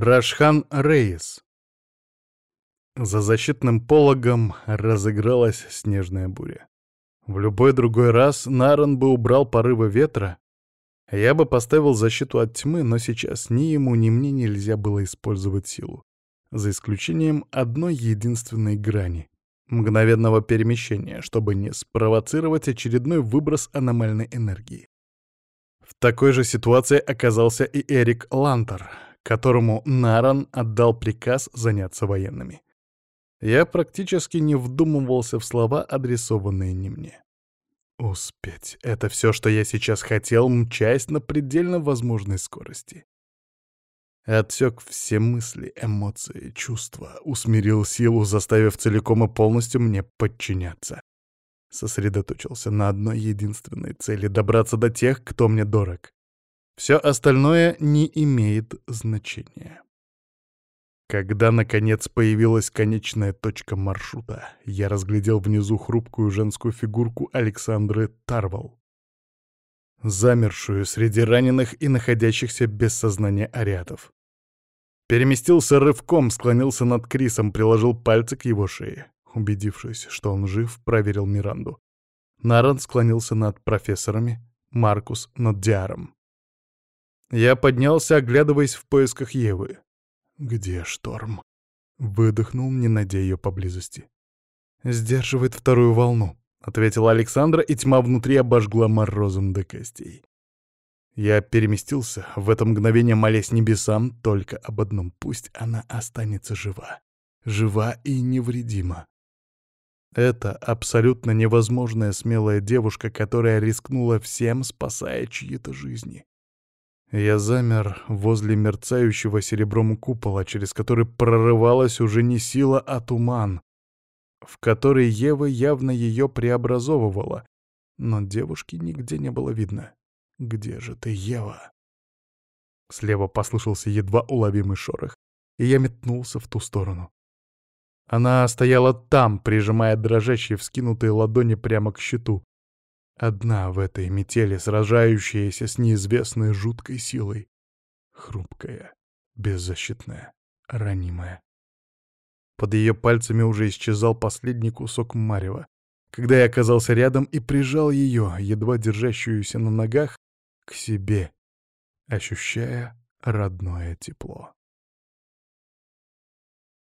Рашхан Рейс. За защитным пологом разыгралась снежная буря. В любой другой раз Наран бы убрал порывы ветра, я бы поставил защиту от тьмы, но сейчас ни ему, ни мне нельзя было использовать силу, за исключением одной единственной грани — мгновенного перемещения, чтобы не спровоцировать очередной выброс аномальной энергии. В такой же ситуации оказался и Эрик Лантер — которому Наран отдал приказ заняться военными. Я практически не вдумывался в слова, адресованные не мне. Успеть — это все, что я сейчас хотел, мчась на предельно возможной скорости. Отсек все мысли, эмоции, чувства, усмирил силу, заставив целиком и полностью мне подчиняться. Сосредоточился на одной единственной цели — добраться до тех, кто мне дорог. Все остальное не имеет значения. Когда, наконец, появилась конечная точка маршрута, я разглядел внизу хрупкую женскую фигурку Александры Тарвал, замершую среди раненых и находящихся без сознания ариатов. Переместился рывком, склонился над Крисом, приложил пальцы к его шее. Убедившись, что он жив, проверил Миранду. Наран склонился над профессорами, Маркус — над Диаром. Я поднялся, оглядываясь в поисках Евы. «Где шторм?» Выдохнул, не найдя ее поблизости. «Сдерживает вторую волну», — ответила Александра, и тьма внутри обожгла морозом до костей. Я переместился, в это мгновение молясь небесам только об одном — пусть она останется жива. Жива и невредима. Это абсолютно невозможная смелая девушка, которая рискнула всем, спасая чьи-то жизни. Я замер возле мерцающего серебром купола, через который прорывалась уже не сила, а туман, в который Ева явно ее преобразовывала, но девушки нигде не было видно. «Где же ты, Ева?» Слева послышался едва уловимый шорох, и я метнулся в ту сторону. Она стояла там, прижимая дрожащие вскинутые ладони прямо к щиту, Одна в этой метели, сражающаяся с неизвестной жуткой силой. Хрупкая, беззащитная, ранимая. Под ее пальцами уже исчезал последний кусок марева, когда я оказался рядом и прижал ее, едва держащуюся на ногах, к себе, ощущая родное тепло.